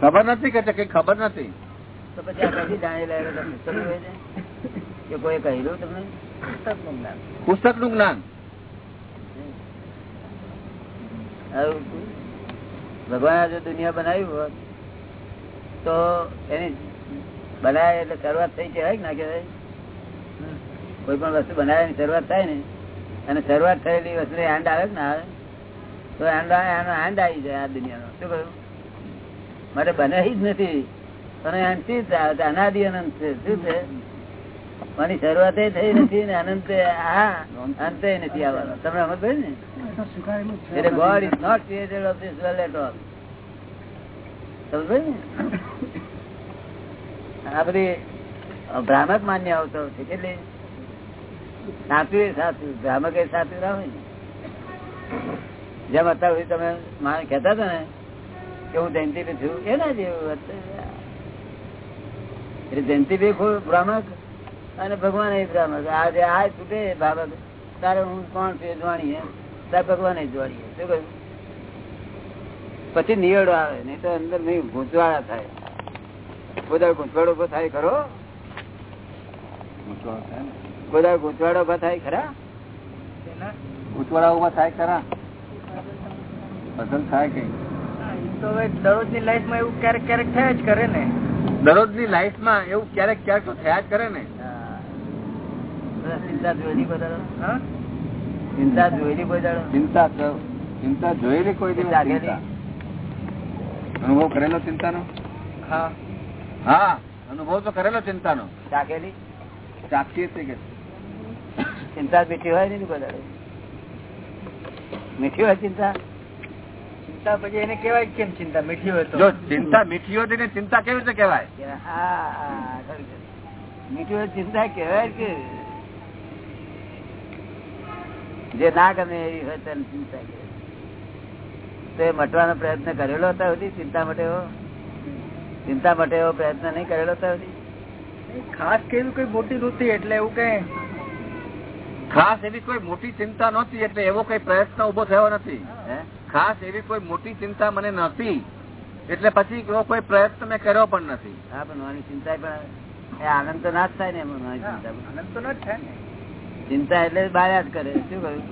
ખબર નથી. કે કઈ ખબર નથી? તો પછી આ કઈથી જાણી લે પુસ્તક કે કોઈ કહ્યું તમને? પુસ્તકનું જ્ઞાન. ભગવાને જો દુનિયા બનાવી હોત તો એની બનાવે એટલે શરૂઆત થઈ કહેવાય ના કહેવાય? કોઈ પણ વસ્તુ બનાવવાની શરૂઆત થાય ને અને શરૂઆત થયેલી વસ્તુ એન્ડ આવે ને આવે? તો આનંદ આનો આનંદ આવી જાય આ દુનિયાનો. શું કહ્યું? મારે બને જ નથી. પણ જ અનાદિ અનંત છે. શું છે? મારી શરૂઆત થઈ નથી ને અનંત આ નથી આવવાનો. તમને સમજ ભાઈ ને? God is not created of this world at all સમજ ને? આ બધી ભ્રામક માન્ય આવતો છે. કેટલી? સાચું એ સાચું. ભ્રામક એ સાચું ના હોય ને. જેમ અત્યાર તમે માણસ કહેતા હતા ને, કે હું જયંતિભાઈ છું, એના જેવું એટલે જયંતિભાઈ ભ્રામક અને ભગવાન એ ભ્રામક આ જે આ છૂટે ભ્રામક તારે હું કોણ છું એ તારે ભગવાન એ જાણીએ. શું કહ્યું? પછી નિયડો આવે નહીં તો અંદર નહીં ગૂંચવાડા થાય. બધા ગૂંચવાડો ઊભો થાય ખરો? બધા ગૂંચવાડો ઊભા થાય ખરા? ઉચવાડા ઊભા થાય ખરા? પસંદ થાય કઈ. દરરોજની લાઈફમાં એવું ક્યારેક ક્યારેક થયા જ કરે ને. દરરોજની લાઈફમાં એવું ક્યારેક ક્યારેક તો થયા જ કરે ને. ચિંતા જોયેલી બધા ચિંતા જોયેલી ચિંતા ચિંતા જોયેલી કોઈ અનુભવ કરેલો ચિંતાનો? હા. હા અનુભવ તો કરેલો ચિંતાનો. ચાકેલી ચાખીએ છીએ કે? ચિંતા મીઠી હોય નહીં બધા મીઠી હોય ચિંતા? ચિંતા પછી એને કેવાય કેમ ચિંતા? મીઠી હોય તો. જો ચિંતા મીઠી હોય તેને ચિંતા કેવી રીતે કે છે. મીઠી હોય ચિંતા કેવાય કે જે ના ગમે એવી હોય તેને ચિંતા તો એ મટવાનો પ્રયત્ન કરેલો હતા સુધી ચિંતા માટે એવો? ચિંતા માટે એવો પ્રયત્ન નહીં કરેલો હતા સુધી? ખાસ કેવી કોઈ મોટી નહોતી એટલે એવું કઈ ખાસ એવી કોઈ મોટી ચિંતા નહોતી એટલે એવો કઈ પ્રયત્ન ઊભો થયો નથી. હે? ખાસ એવી કોઈ મોટી ચિંતા મને નહોતી. એટલે પછી એવો કોઈ પ્રયત્ન મેં કર્યો પણ નથી. હા પણ ચિંતા પણ એ આનંદ તો ના જ થાય ને એમાં ચિંતા આનંદ તો ન જ થાય ને. ચિંતા એટલે બાયા જ કરે શું કહ્યું?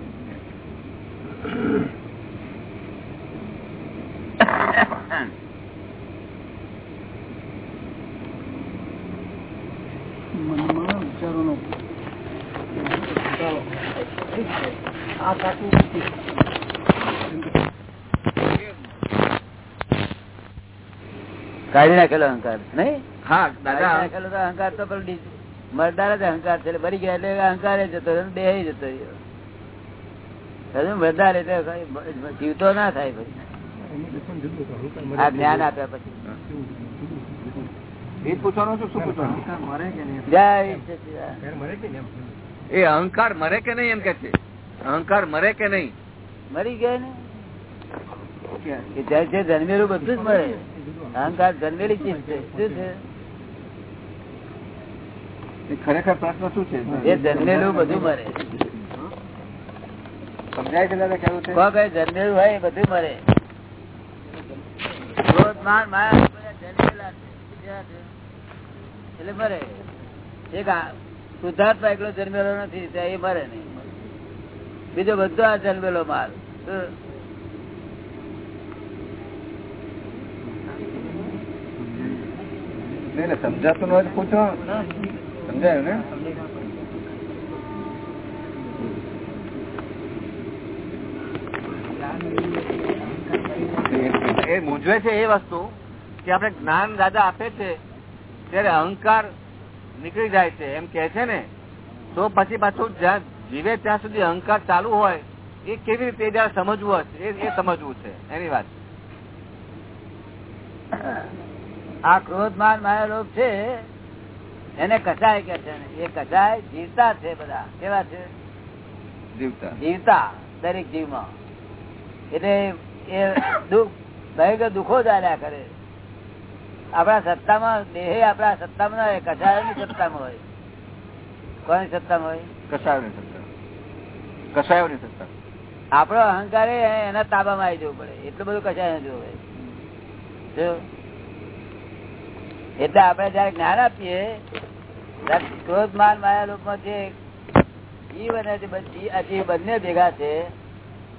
આ સાચું કાઢી નાખેલો અહંકાર. નહીં? હા દાદા. નાખેલો તો અહંકાર તો પેલો મરદાર જ અહંકાર છે. એટલે મરી ગયા એટલે અહંકાર જતો દેહ જતો રહ્યો. મરદાર એટલે જીવતો ના થાય પછી. આ જ્ઞાન આપ્યા પછી. પૂછવાનું છે શું પૂછવાનું? મરે કે નહીં? જય મરે કે નહીં? એ અહંકાર મરે કે નહીં એમ કે છે? અહંકાર મરે કે નહીં? મરી ગયા ને? જે જે જન્મેલું બધું જ મળે. અહંકાર જન્મેલી ચીજ છે. શું છે? ખરેખર પ્રશ્ન શું છે? એ જન્મેલું બધું મળે. સમજાય છે દાદા કેવું કોઈ જન્મેલું હોય બધું? એટલે મરે એક આ શુદ્ધાત્મા એકલો જન્મેલો નથી એ મરે નહીં. બીજો બધો આ જન્મેલો માલ શું? નહીં, એટલે સમજાતું ન પૂછો. સમજાયું ને? એ- મૂંઝવે છે એ વસ્તુ કે આપણે જ્ઞાન દાદા આપે છે, ત્યારે અહંકાર નીકળી જાય છે. એમ કે છે ને, તો પછી પાછું જ્યાં જીવે ત્યાં સુધી અહંકાર ચાલુ હોય, એ કેવી રીતે જયારે સમજવું હશે? એ સમજવું છે. એની વાત. આ ક્રોધ માન માયા લોભ છે? એને કસાય કે છે એ કસાય જીવતા છે બધા. કેવા છે? જીવતા. જીવતા દરેક જીવમાં. એટલે એ દુઃખ ભયંકર દુઃખો ચાલ્યા કરે. આપણા સત્તામાં દેહે આપણા સત્તામાં ના હોય કસાયોની સત્તામાં હોય. કોની સત્તામાં હોય? કસાયોની સત્તા. કસાયોની સત્તા. આપણો અહંકાર એના તાબામાં આવી જવું પડે. એટલું બધું કસાય જોવે જો એટલે આપણે જયારે જ્ઞાન આપીએ ક્રોધ માન માયા લોભમાં જે જીવ અને અજીવ બંને ભેગા છે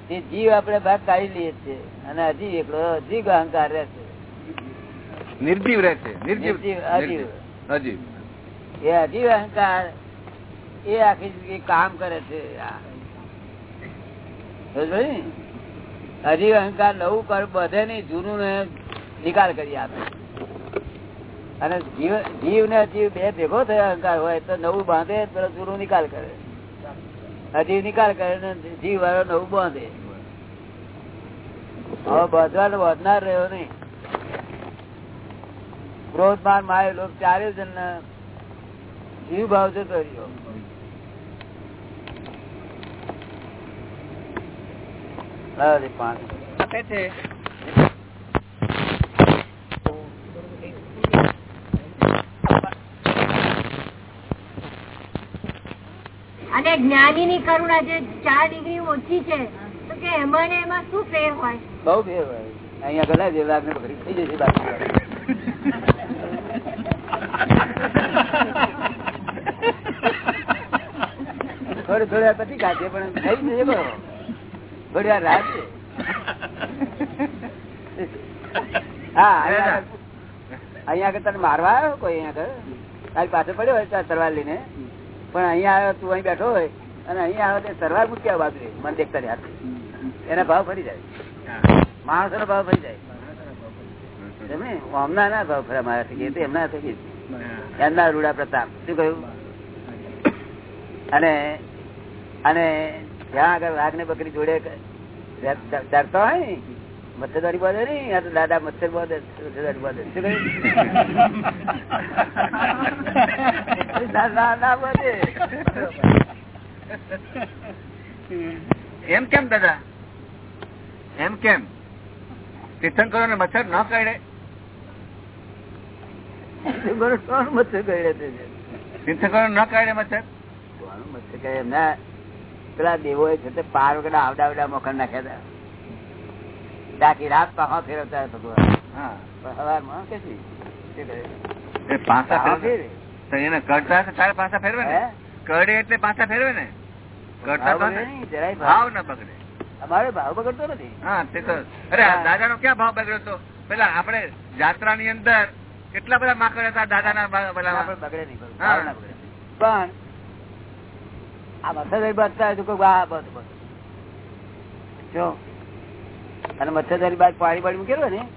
તે જીવ આપણે ભાગ કાઢી લઈએ છીએ અને અજીવ એકલો અજીવ અહંકાર રહે છે નિર્જીવ રહે છે નિર્જીવ અજીવ. અજીવ એ અજીવ અહંકાર એ આખી જિંદગી કામ કરે છે? હજી અહંકાર નવું કર બધે નહીં જૂનું ને નિકાલ કરી આપે અને જીવ જીવ ને અજીવ બે ભેગો થયો અહંકાર હોય તો નવું બાંધે જૂનું નિકાલ કરે. અજીવ નિકાલ કરે ને જીવ વાળો નવું બાંધે. હવે બાંધવાનો વધનાર રહ્યો નહીં. ક્રોધ, માન, માય લોક ચારે જન જીવ ભાવ જતો રહ્યો. પાંચ. છે. અને જ્ઞાની ની કરુણા જે ચાર ડિગ્રી ઓછી છે, તો કે એમાં ને એમાં શું ફેર હોય? બહુ ફેર હોય. અહીંયા થોડી પછી કાઢે, પણ થઈ જશે બરો હા, અહીંયા આગળ. તને મારવા આવ્યો કોઈ અહીંયા આગળ? તારી પાછળ પડ્યો હોય તાર તરવાર લઈને પણ અહીંયા આવ્યો, તું અહીં બેઠો હોય, અને અહીંયા આવ્યો તે તરવાર મૂકી આવ બાજુ મને દેખતા રહ્યા એના ભાવ ફરી જાય. માણસો નો ભાવ ફરી જાય. ના ભાવ તો એમના રૂડા પ્રતાપ. શું કહ્યું? અને અને જ્યાં આગળ વાઘ ને જોડે મચ્છરદારી બાંધે નઈ આ તો દાદા મચ્છર બાંધે મચ્છરદારી બાંધે દાદા ના ના ના બાંધે એમ કેમ દાદા? એમ કેમ? તીર્થંકરો ને મચ્છર ન કરડે? કોણ મચ્છર કરડે? તીર્થંકરો ન કરડે મચ્છર કોણ મચ્છર કરડે? એમના પેલા દેવો છે તે પાર વગેરે આવડા આવડા મોખણ નાખ્યા હતા. આખી રાત પાહા ફેરવતા ભગવાન. હા. કેટલી પાસા એને કરતા તારે પાસા ફેરવે ને? હે? એટલે પાસા ફેરવે ને? કરતા ભાવ તો બગડે હશે. નહીં, જરાય ભાવ. ભાવ. ના બગડે. અમારે ભાવ બગડતો નથી. હા તે તો અરે દાદા નો ક્યાં ભાવ બગડ્યો હતો પેલા આપડે જાત્રા ની અંદર કેટલા બધા માકડ હતા દાદા ના બગડે નહીં. પણ આ બધા બગતા હોય તો કોઈ વાહ બસ બસ. જો અને મચ્છરદારી બાદ પાણી પાણી મૂકેલો ને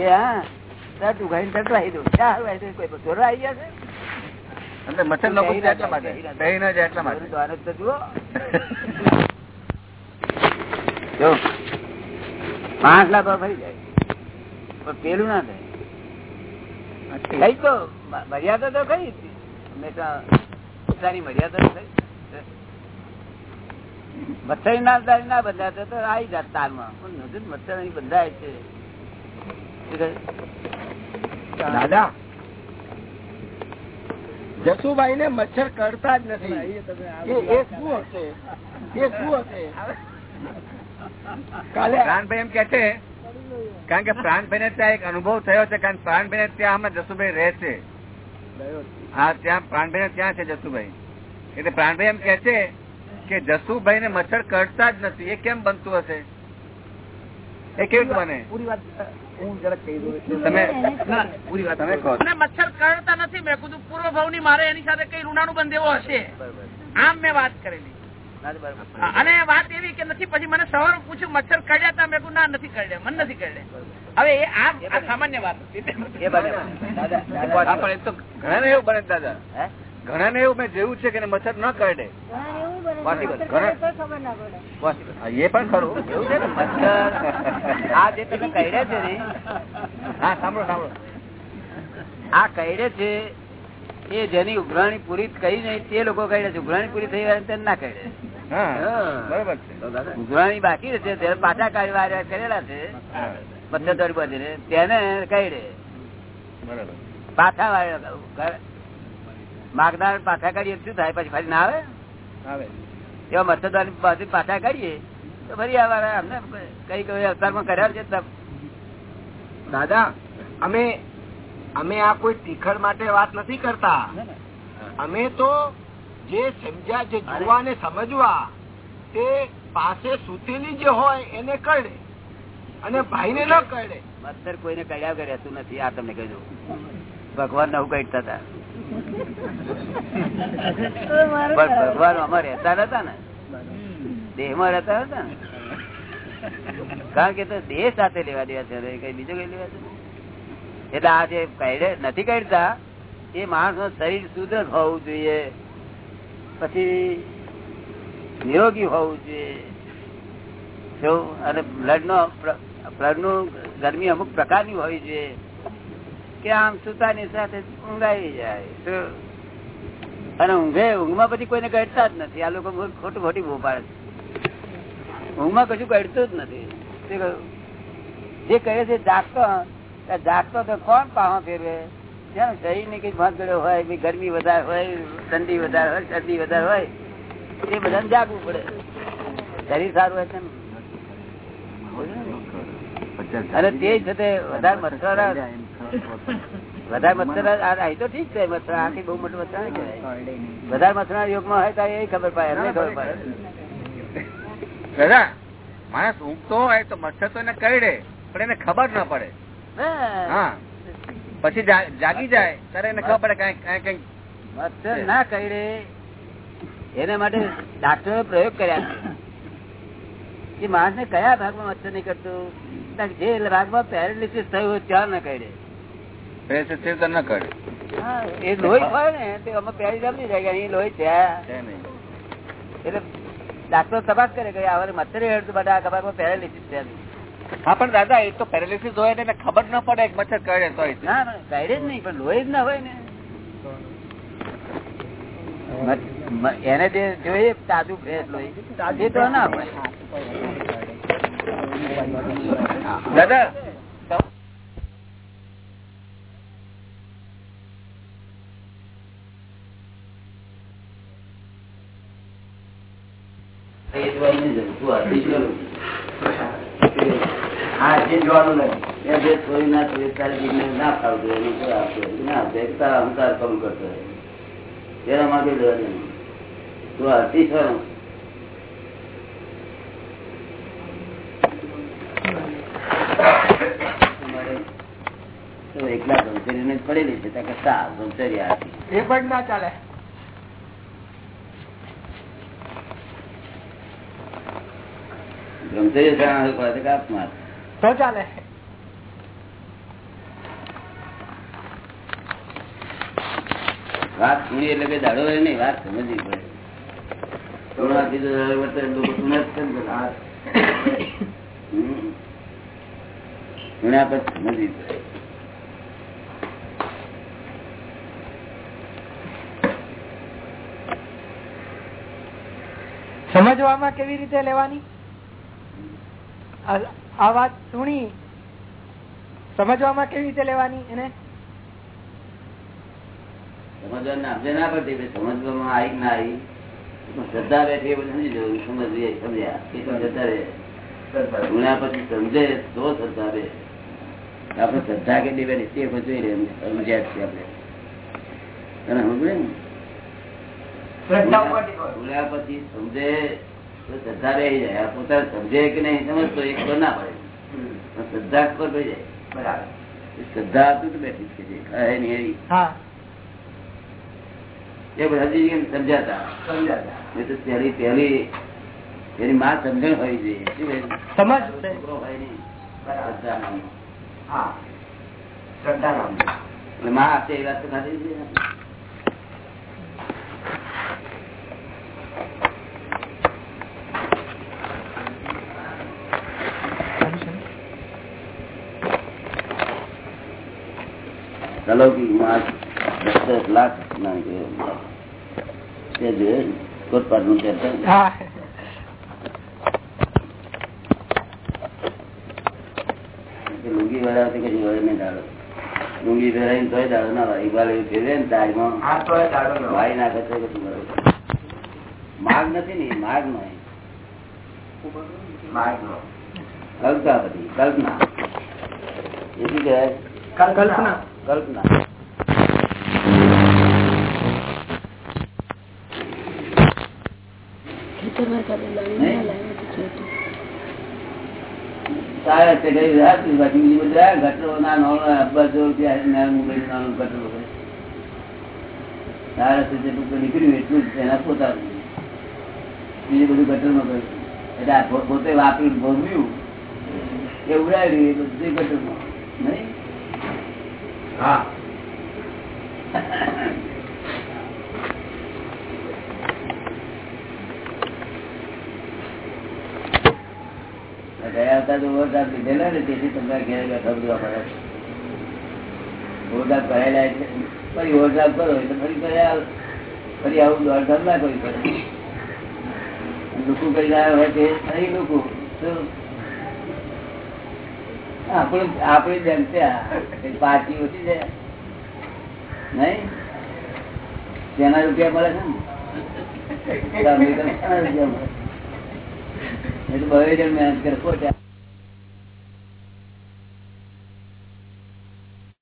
એ હા ઉઘાડીને તરત લાવી દઉં. કોઈ ચોરો આવી ગયા છે. એટલે મચ્છર જ એટલા માટે. દહીં ન જાય એટલા માટે. આનંદ તો જુઓ. [LAUGHS] જો. પાંચ લાખ ફરી જાય. પણ પેલું ના થાય. કઈ તો મર્યાદા તો કઈ હંમેશા પોતાની મર્યાદા કઈ મચ્છર ના દારી ના બંધાતો તો આવી જાત તારમાં. પણ મચ્છર અહીં બંધાય છે. દાદા જસુભાઈ ને મચ્છર કરતા જ નથી. એ એ શું હશે? એ શું હશે? કાલે પ્રાણભાઈ એમ કે છે કારણ કે પ્રાણભાઈ ને ત્યાં એક અનુભવ થયો છે કારણ પ્રાણભાઈ ને ત્યાં હમણાં જસુભાઈ રહે છે. હા ત્યાં પ્રાણભાઈ ત્યાં છે જસુભાઈ. એટલે પ્રાણભાઈ એમ કે છે કે જસુભાઈ ને મચ્છર કરતા જ નથી. એ કેમ બનતું હશે? એ કેવું બને? પૂરી વાત હું જરાક કહી દઉં તમે પૂરી વાત. તમે કહો. મચ્છર કરતા નથી. મેં કીધું પૂર્વ ભાવની મારે એની સાથે કઈ ઋણાનું બંધ એવો હશે? આમ મેં વાત કરેલી. ના તો બરોબર. હા, અને વાત એવી કે નથી પછી મને સવાર પૂછ્યું મચ્છર કરડ્યા તા? મેં કીધું ના નથી કરડ્યા મને નથી કરડ્યા હવે એ આ આ સામાન્ય વાત ઘણા ને એવું બને. દાદા હે? ઘણા ને એવું મેં જોયું છે કે મચ્છર ન કરડે. Possible. Possible. એ પણ ખરું. એવું છે ને? આ જે તમે કહ્યા છે ને હા સાંભળો સાંભળો. આ કહેડે છે એ જેની ઉઘરાણી પૂરી કરી નહીં તે લોકો કહે છે. ઉઘરાણી પૂરી થઈ હોય તેને ના કહે ઉઘરાણી બાકી છે. તેને પાછા કાર્યવાહ કરેલા છે. પંદર બધી બધીને તેને બરોબર. પાછા વાળે માગનાર પાછા કરીએ શું થાય? પછી ફરી ના આવે? આવે. એવા મતદાર પાછી પાછા કરીએ તો ફરી આવા અમને કઈ કઈ અવતારમાં કર્યા છે દાદા અમે અમે આ કોઈ તીખડ માટે વાત નથી કરતા. અમે તો જે સમજ્યા જે જોવા ને સમજવા તે પાસે સુતેલી જે હોય એને કરડે અને ભાઈને ન કરડે. મચ્છર કોઈને કર્યા કર્યા નથી આ તમને કહી દઉં. ભગવાન નવું કઈતા હતા. ભગવાન આમાં રહેતા નતા ને? દેહમાં રહેતા હતા ને? કારણ કે દેહ સાથે લેવા દેવા છે કઈ બીજું કઈ લેવા છે? એટલે આ જે કઈડે નથી કઈડતા એ માણસનું શરીર શુદ્ધ હોવું જોઈએ. પછી નિરોગી હોવું જોઈએ? અને બ્લડ નો બ્લડનું ગરમી અમુક પ્રકારની હોવી જોઈએ. કે આમ સુતાની સાથે ઊંઘાઈ જાય અને ઊંઘે ઊંઘમાં પછી કોઈને કહેતા જ નથી. આ લોકો ખોટું ખોટી બહુ પાડે ઊંઘમાં કશું કહેતું જ નથી. જે કહે છે જાગતો જાગતો તો કોણ પાહો ફેરવે? શરીર ને કઈ ભાંગડ્યો હોય ગરમી વધારે હોય ઠંડી વધારે હોય શરદી વધારે હોય એ બધાને જાગવું પડે. શરીર સારું હોય છે ને. અને તે જ છે વધારે મચ્છર વધારે મચ્છર આ તો ઠીક છે મચ્છર આખી બહુ મોટું મચ્છર. વધારે મચ્છર યોગમાં હોય તો એ ખબર પડે એમને ખબર પડે. દાદા માણસ ઊંઘતો હોય તો મચ્છર તો એને કરડે પણ એને ખબર ના પડે. હા. પછી જાગી જાય ત્યારે એને ખબર પડે કઈ કઈ મચ્છર ના કરડે એના માટે ડાક્ટરો પ્રયોગ કર્યા છે. કે માણસ ને કયા ભાગમાં મચ્છર નહીં કરતું? જે ભાગમાં પેરાલિસિસ થયું હોય ત્યાં ના કરડે પ્રેશર છે તો ન કરે. એ લોહી હોય ને તે અમે પહેરી જમી જાય કે અહીં લોહી છે. એટલે ડાક્ટર તપાસ કરે કે હવે મચ્છર હેડતું બધા ભાગમાં પેરાલિસિસ છે. હા પણ દાદા એ તો પેરાલિસિસ હોય ને ખબર ન પડે કે મચ્છર કરે તો. ના પણ જ નહીં પણ લોહી જ ના હોય ને. એને જે જોઈએ તાજુ ફ્રેશ લોહી. તાજે તો ના હોય. દાદા હા તેના માટે લેવા તું હતી તો એકલા પડેલી છે ત્યાં કે સા બ્રહ્મચર્ય આ એ પણ ના ચાલે. બ્રહ્મચર્ય શરણ હોય કે આત્મા તો ચાલે. વાત સુણી એટલે કે દાડો હોય નહીં વાત સમજવી પડે. સમજવામાં કેવી રીતે લેવાની? આ- વાત સુણી સમજવામાં કેવી રીતે લેવાની એને? સમજવા નામે ના પડતી સમજવામાં આવી ના આવી. શ્રદ્ધા બેઠી એ સમજી જવું સમજવી સમજ્યા. એ તો રહે. સુણ્યા પછી સમજે તો શ્રદ્ધા બે આપણે શ્રદ્ધા કેટલી બેઠી તે જોઈ સમજ્યા છીએ આપણે. તને સમજે ને પછી સમજે શ્રદ્ધા રહી જાય. આ પોતાને સમજે કે નહીં સમજતો એ ખબર ના પડે. શ્રદ્ધા ખબર પડી જાય. બરાબર. શ્રદ્ધા હતું તો બેઠી જ છે કહે નહીં એવી એ બધા હજી કેમ સમજાતા. સમજાતા. એ તો પહેલી પહેલી એની માં સમજણ હોય જોઈએ સમજ છોકરો હોય નહીં. શ્રદ્ધા નામ હા. શ્રદ્ધા નામ એટલે માં આપે એ વાત તો ખાધી જ છે ને. અલૌકિકમાં દસ લાખ. તે જોયું કોટપાટનું કહેતા કે લુંગી વરાવતી કશી હોય નહીં દાડો લુંગી પહેરાઈને તોય દાડો ના વાય ઇકબાલ એવું ફેરવે ને તાજમાં ભાઈ નાખે તો કશું વળે. માર્ગ નથી ને એ માર્ગ નો કલ્પના બધી કલ્પના એ શું કહેવાય કલ્પના કલ્પના. ગટરો ગટરો નીકળ્યું એટલું જ એના પોતાનું. બીજું બધું ગટરમાં કર્યું એટલે પોતે વાપરી ભોગવ્યું એ એ બધું માં નહીં? હા. ગયા હતા ને, તેથી તમને ઘેર બેઠા બધું પડે ઓવરડ્રાફ્ટ કરાયેલા એટલે ફરી ઓવરડ્રાફ્ટ કરો એટલે ફરી કર્યા ફરી આવું દોડધામ ના કરવી પડે. લોકો કરી રહ્યા હોય તે ફરી લોકો. આપણું આપણી જેમ છે પાર્ટી ઓછી છે. નહીં? તેના રૂપિયા મળે છે ને? રૂપિયા મળે? એટલે તો જણ મહેનત કરે ખોટા.